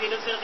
في نفس